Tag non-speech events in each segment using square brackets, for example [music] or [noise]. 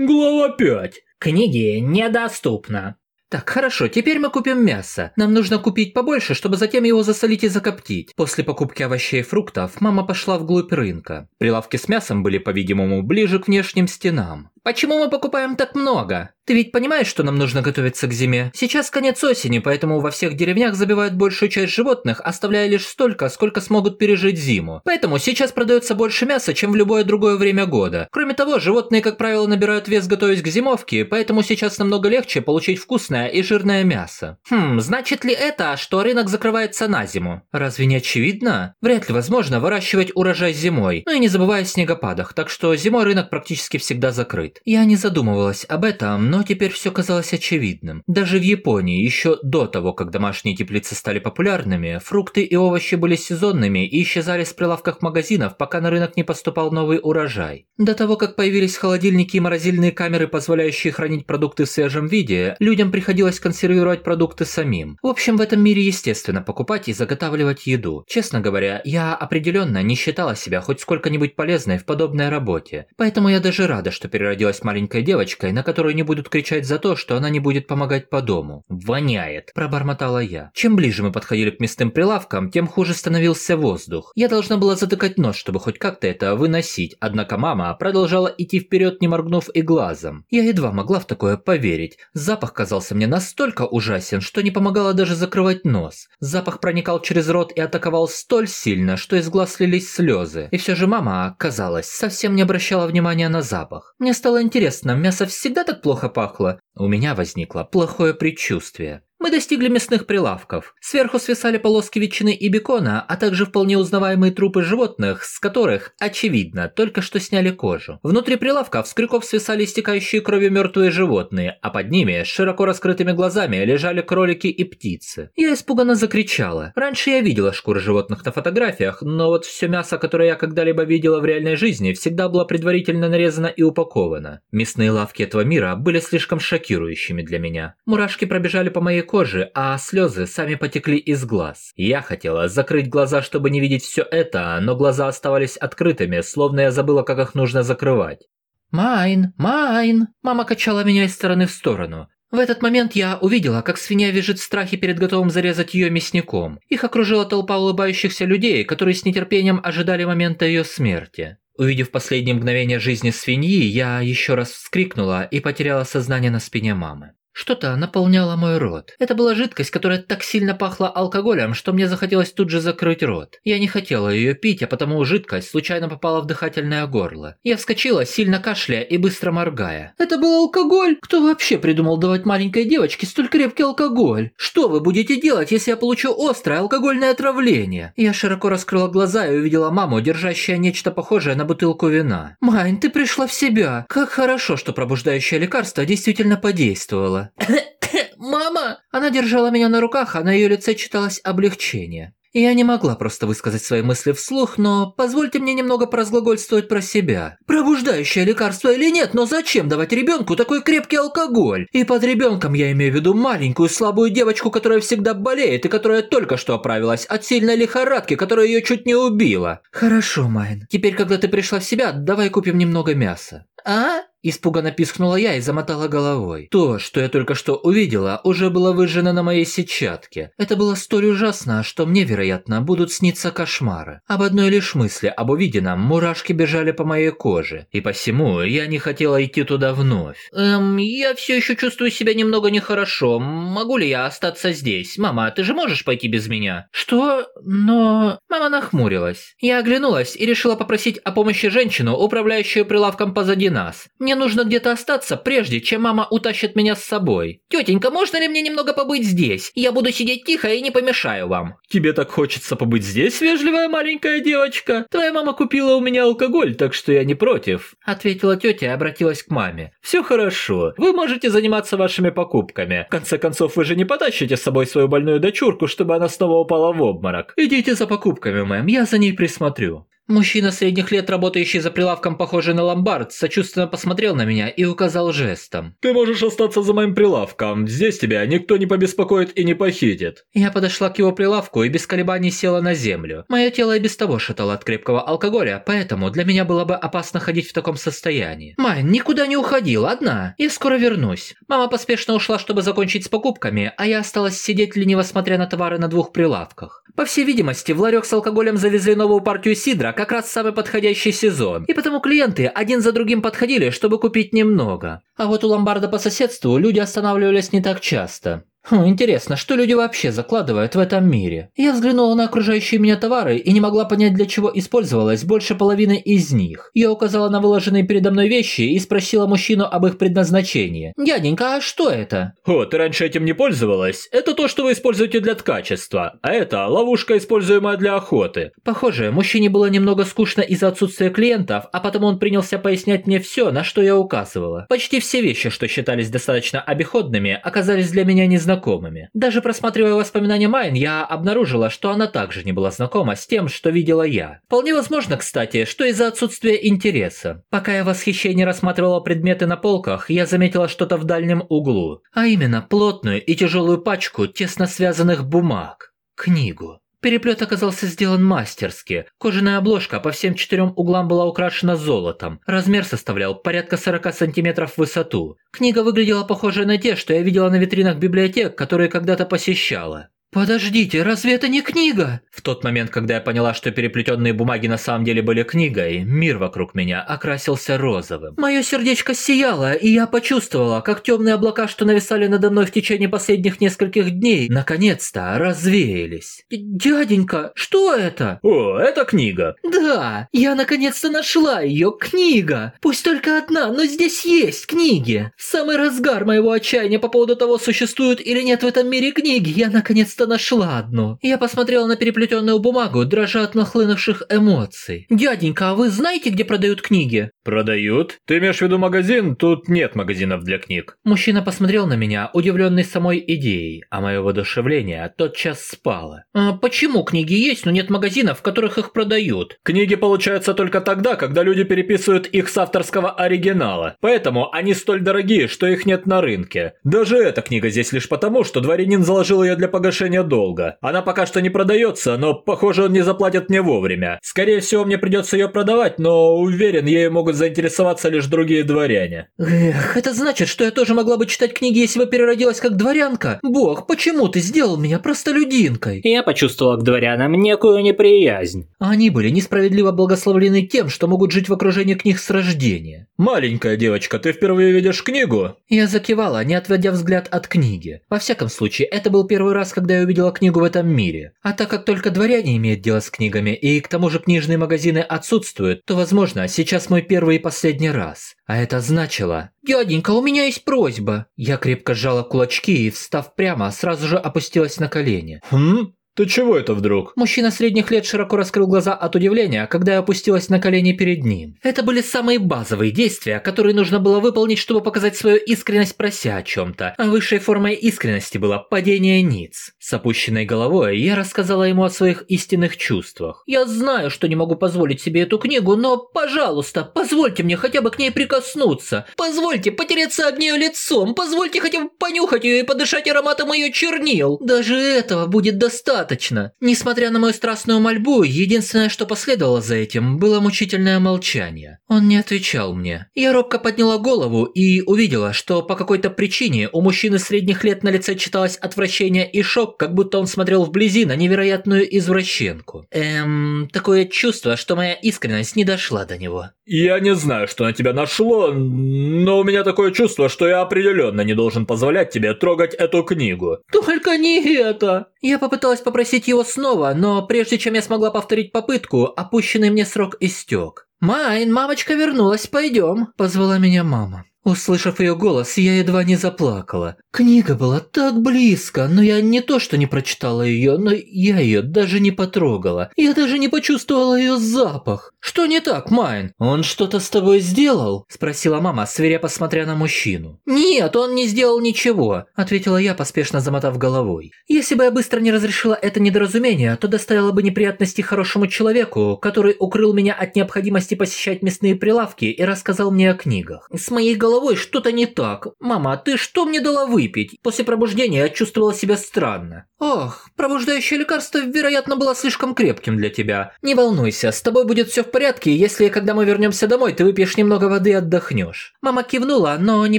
Глава 5. Книги недоступно. Так, хорошо, теперь мы купим мясо. Нам нужно купить побольше, чтобы затем его засолить и закоптить. После покупки овощей и фруктов мама пошла вглубь рынка. Прилавки с мясом были, по-видимому, ближе к внешним стенам. Почему мы покупаем так много? Ты ведь понимаешь, что нам нужно готовиться к зиме? Сейчас конец осени, поэтому во всех деревнях забивают большую часть животных, оставляя лишь столько, сколько смогут пережить зиму. Поэтому сейчас продается больше мяса, чем в любое другое время года. Кроме того, животные, как правило, набирают вес готовясь к зимовке, поэтому сейчас намного легче получить вкусное и жирное мясо. Хм, значит ли это, что рынок закрывается на зиму? Разве не очевидно? Вряд ли возможно выращивать урожай зимой, ну и не забывая о снегопадах, так что зимой рынок практически всегда закрыт. Я не задумывалась об этом, но теперь все казалось очевидным. Даже в Японии, еще до того, как домашние теплицы стали популярными, фрукты и овощи были сезонными и исчезали с прилавков магазинов, пока на рынок не поступал новый урожай. До того, как появились холодильники и морозильные камеры, позволяющие хранить продукты в свежем виде, людям приходилось консервировать продукты самим. В общем, в этом мире естественно покупать и заготавливать еду. Честно говоря, я определенно не считала себя хоть сколько-нибудь полезной в подобной работе. Поэтому я даже рада, что переродилась родилась маленькой девочкой, на которую не будут кричать за то, что она не будет помогать по дому. «Воняет», – пробормотала я. Чем ближе мы подходили к мясным прилавкам, тем хуже становился воздух. Я должна была затыкать нос, чтобы хоть как-то это выносить, однако мама продолжала идти вперед, не моргнув и глазом. Я едва могла в такое поверить. Запах казался мне настолько ужасен, что не помогало даже закрывать нос. Запах проникал через рот и атаковал столь сильно, что из глаз лились слезы. И все же мама, казалось, совсем не обращала внимания на запах. Мне стало стало интересно, мясо всегда так плохо пахло? У меня возникло плохое предчувствие. Мы достигли мясных прилавков. Сверху свисали полоски ветчины и бекона, а также вполне узнаваемые трупы животных, с которых, очевидно, только что сняли кожу. Внутри прилавков с крюков свисали истекающие кровью мертвые животные, а под ними, с широко раскрытыми глазами, лежали кролики и птицы. Я испуганно закричала. Раньше я видела шкуры животных на фотографиях, но вот все мясо, которое я когда-либо видела в реальной жизни, всегда было предварительно нарезано и упаковано. Мясные лавки этого мира были слишком шокирующими для меня. Мурашки пробежали по моей кожи, а слезы сами потекли из глаз. Я хотела закрыть глаза, чтобы не видеть все это, но глаза оставались открытыми, словно я забыла, как их нужно закрывать. «Майн! Майн!» Мама качала меня из стороны в сторону. В этот момент я увидела, как свинья визжит в страхе перед готовым зарезать ее мясником. Их окружила толпа улыбающихся людей, которые с нетерпением ожидали момента ее смерти. Увидев последние мгновения жизни свиньи, я еще раз вскрикнула и потеряла сознание на спине мамы. Что-то наполняло мой рот. Это была жидкость, которая так сильно пахла алкоголем, что мне захотелось тут же закрыть рот. Я не хотела ее пить, а потому жидкость случайно попала в дыхательное горло. Я вскочила, сильно кашляя и быстро моргая. «Это был алкоголь? Кто вообще придумал давать маленькой девочке столь крепкий алкоголь? Что вы будете делать, если я получу острое алкогольное отравление?» Я широко раскрыла глаза и увидела маму, держащая нечто похожее на бутылку вина. «Майн, ты пришла в себя. Как хорошо, что пробуждающее лекарство действительно подействовало. [coughs] «Мама!» Она держала меня на руках, а на ее лице читалось облегчение. Я не могла просто высказать свои мысли вслух, но позвольте мне немного поразглагольствовать про себя. Пробуждающее лекарство или нет, но зачем давать ребенку такой крепкий алкоголь? И под ребенком я имею в виду маленькую слабую девочку, которая всегда болеет и которая только что оправилась от сильной лихорадки, которая ее чуть не убила. Хорошо, Майн. Теперь, когда ты пришла в себя, давай купим немного мяса. А? Испуганно пискнула я и замотала головой. То, что я только что увидела, уже было выжжено на моей сетчатке. Это было столь ужасно, что мне, вероятно, будут сниться кошмары. Об одной лишь мысли об увиденном мурашки бежали по моей коже, и посему я не хотела идти туда вновь. Эм, я все еще чувствую себя немного нехорошо. Могу ли я остаться здесь? Мама, ты же можешь пойти без меня? Что? Но... Мама нахмурилась. Я оглянулась и решила попросить о помощи женщину, управляющую прилавком позади нас. Мне нужно где-то остаться, прежде чем мама утащит меня с собой. Тетенька, можно ли мне немного побыть здесь? Я буду сидеть тихо и не помешаю вам. Тебе так хочется побыть здесь, вежливая маленькая девочка? Твоя мама купила у меня алкоголь, так что я не против. Ответила тетя и обратилась к маме. Все хорошо. Вы можете заниматься вашими покупками. В конце концов, вы же не потащите с собой свою больную дочурку, чтобы она снова упала в обморок. Идите за покупками, мэм, я за ней присмотрю. Мужчина средних лет, работающий за прилавком, похожий на ломбард, сочувственно посмотрел на меня и указал жестом. «Ты можешь остаться за моим прилавком. Здесь тебя никто не побеспокоит и не похитит». Я подошла к его прилавку и без колебаний села на землю. Мое тело и без того шатало от крепкого алкоголя, поэтому для меня было бы опасно ходить в таком состоянии. Майн, никуда не уходил, одна. Я скоро вернусь. Мама поспешно ушла, чтобы закончить с покупками, а я осталась сидеть лениво смотря на товары на двух прилавках. По всей видимости, в ларек с алкоголем завезли новую партию сидра, как раз самый подходящий сезон, и потому клиенты один за другим подходили, чтобы купить немного. А вот у ломбарда по соседству люди останавливались не так часто. Хм, интересно, что люди вообще закладывают в этом мире? Я взглянула на окружающие меня товары и не могла понять, для чего использовалась больше половины из них. Я указала на выложенные передо мной вещи и спросила мужчину об их предназначении. «Дяденька, а что это?» «О, ты раньше этим не пользовалась? Это то, что вы используете для ткачества, а это ловушка, используемая для охоты». Похоже, мужчине было немного скучно из-за отсутствия клиентов, а потому он принялся пояснять мне все, на что я указывала. Почти все вещи, что считались достаточно обиходными, оказались для меня незнакомыми знакомыми. Даже просматривая воспоминания Майн, я обнаружила, что она также не была знакома с тем, что видела я. Вполне возможно, кстати, что из-за отсутствия интереса. Пока я в восхищении рассматривала предметы на полках, я заметила что-то в дальнем углу. А именно, плотную и тяжелую пачку тесно связанных бумаг. Книгу. Переплет оказался сделан мастерски. Кожаная обложка по всем четырем углам была украшена золотом. Размер составлял порядка 40 сантиметров в высоту. Книга выглядела похожей на те, что я видела на витринах библиотек, которые когда-то посещала. «Подождите, разве это не книга?» В тот момент, когда я поняла, что переплетенные бумаги на самом деле были книгой, мир вокруг меня окрасился розовым. Мое сердечко сияло, и я почувствовала, как темные облака, что нависали надо мной в течение последних нескольких дней, наконец-то развеялись. «Дяденька, что это?» «О, это книга!» «Да, я наконец-то нашла ее, книга! Пусть только одна, но здесь есть книги! В самый разгар моего отчаяния по поводу того, существуют или нет в этом мире книги, я наконец наконец-то нашла одну. Я посмотрела на переплетенную бумагу, дрожа от нахлынувших эмоций. «Дяденька, а вы знаете, где продают книги?» «Продают? Ты имеешь в виду магазин? Тут нет магазинов для книг». Мужчина посмотрел на меня, удивленный самой идеей, а мое воодушевление тотчас спало. «А почему книги есть, но нет магазинов, в которых их продают?» «Книги получаются только тогда, когда люди переписывают их с авторского оригинала. Поэтому они столь дорогие, что их нет на рынке. Даже эта книга здесь лишь потому, что дворянин заложил ее для погашения долга. Она пока что не продается, но, похоже, он не заплатит мне вовремя. Скорее всего, мне придется ее продавать, но уверен, ею могут заинтересоваться лишь другие дворяне. Эх, это значит, что я тоже могла бы читать книги, если бы переродилась как дворянка? Бог, почему ты сделал меня простолюдинкой? Я почувствовала к дворянам некую неприязнь. Они были несправедливо благословлены тем, что могут жить в окружении книг с рождения. Маленькая девочка, ты впервые видишь книгу? Я закивала, не отводя взгляд от книги. Во всяком случае, это был первый раз, когда я увидела книгу в этом мире. А так как только дворяне имеют дело с книгами, и к тому же книжные магазины отсутствуют, то, возможно, сейчас мой первый первый и последний раз. А это значило... «Дяденька, у меня есть просьба!» Я крепко сжала кулачки и, встав прямо, сразу же опустилась на колени. «Хм? «Ты чего это вдруг?» Мужчина средних лет широко раскрыл глаза от удивления, когда я опустилась на колени перед ним. Это были самые базовые действия, которые нужно было выполнить, чтобы показать свою искренность, прося о чем-то. А высшей формой искренности было падение ниц. С опущенной головой я рассказала ему о своих истинных чувствах. «Я знаю, что не могу позволить себе эту книгу, но, пожалуйста, позвольте мне хотя бы к ней прикоснуться. Позвольте потереться об нее лицом, позвольте хотя бы понюхать ее и подышать ароматом ее чернил. Даже этого будет достаточно достаточно. Несмотря на мою страстную мольбу, единственное, что последовало за этим, было мучительное молчание. Он не отвечал мне. Я робко подняла голову и увидела, что по какой-то причине у мужчины средних лет на лице читалось отвращение и шок, как будто он смотрел вблизи на невероятную извращенку. Эм, такое чувство, что моя искренность не дошла до него. Я не знаю, что на тебя нашло, но у меня такое чувство, что я определенно не должен позволять тебе трогать эту книгу. Только не это. Я попыталась попросить его снова, но прежде чем я смогла повторить попытку, отпущенный мне срок истек. «Майн, мамочка вернулась, пойдем», – позвала меня мама. Услышав ее голос, я едва не заплакала. Книга была так близко, но я не то что не прочитала ее, но я ее даже не потрогала. Я даже не почувствовала ее запах. Что не так, Майн? Он что-то с тобой сделал? Спросила мама, свирепо смотря на мужчину. Нет, он не сделал ничего, ответила я, поспешно замотав головой. Если бы я быстро не разрешила это недоразумение, то доставила бы неприятности хорошему человеку, который укрыл меня от необходимости посещать мясные прилавки и рассказал мне о книгах. С моей головой головой что-то не так. Мама, а ты что мне дала выпить? После пробуждения я чувствовала себя странно. Ох, пробуждающее лекарство, вероятно, было слишком крепким для тебя. Не волнуйся, с тобой будет все в порядке, если когда мы вернемся домой, ты выпьешь немного воды и отдохнешь. Мама кивнула, но не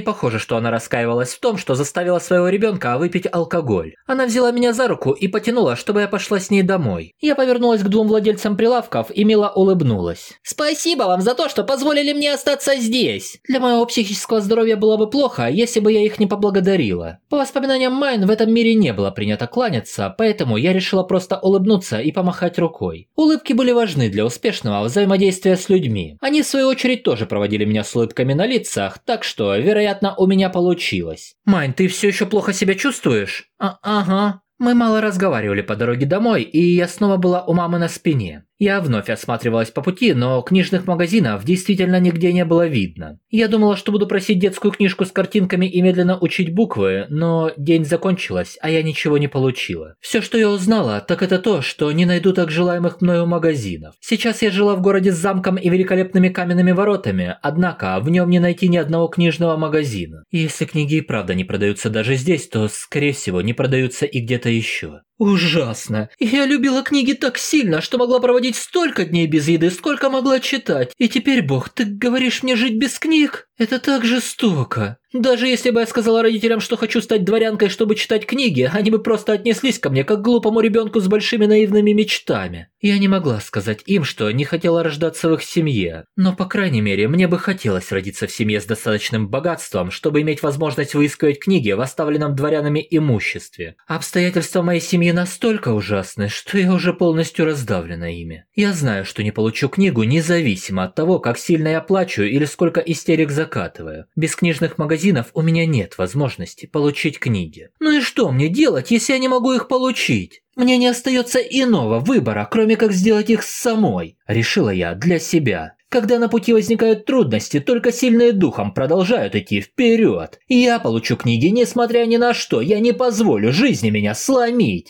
похоже, что она раскаивалась в том, что заставила своего ребенка выпить алкоголь. Она взяла меня за руку и потянула, чтобы я пошла с ней домой. Я повернулась к двум владельцам прилавков и мило улыбнулась. Спасибо вам за то, что позволили мне остаться здесь. Для моего психического физического здоровья было бы плохо, если бы я их не поблагодарила. По воспоминаниям Майн, в этом мире не было принято кланяться, поэтому я решила просто улыбнуться и помахать рукой. Улыбки были важны для успешного взаимодействия с людьми. Они, в свою очередь, тоже проводили меня с улыбками на лицах, так что, вероятно, у меня получилось. «Майн, ты все еще плохо себя чувствуешь?» а «Ага». Мы мало разговаривали по дороге домой, и я снова была у мамы на спине. Я вновь осматривалась по пути, но книжных магазинов действительно нигде не было видно. Я думала, что буду просить детскую книжку с картинками и медленно учить буквы, но день закончилась, а я ничего не получила. Все, что я узнала, так это то, что не найду так желаемых мною магазинов. Сейчас я жила в городе с замком и великолепными каменными воротами, однако в нем не найти ни одного книжного магазина. Если книги и правда не продаются даже здесь, то, скорее всего, не продаются и где-то еще. Ужасно. Я любила книги так сильно, что могла проводить столько дней без еды, сколько могла читать. И теперь, Бог, ты говоришь мне жить без книг? Это так жестоко. Даже если бы я сказала родителям, что хочу стать дворянкой, чтобы читать книги, они бы просто отнеслись ко мне как к глупому ребенку с большими наивными мечтами. Я не могла сказать им, что не хотела рождаться в их семье, но, по крайней мере, мне бы хотелось родиться в семье с достаточным богатством, чтобы иметь возможность выискивать книги в оставленном дворянами имуществе. Обстоятельства моей семьи настолько ужасны, что я уже полностью раздавлена ими. Я знаю, что не получу книгу независимо от того, как сильно я плачу или сколько истерик закатываю. Без книжных магазинов у меня нет возможности получить книги. Ну и что мне делать, если я не могу их получить? Мне не остается иного выбора, кроме как сделать их самой, решила я для себя. Когда на пути возникают трудности, только сильные духом продолжают идти вперед. Я получу книги, несмотря ни на что, я не позволю жизни меня сломить.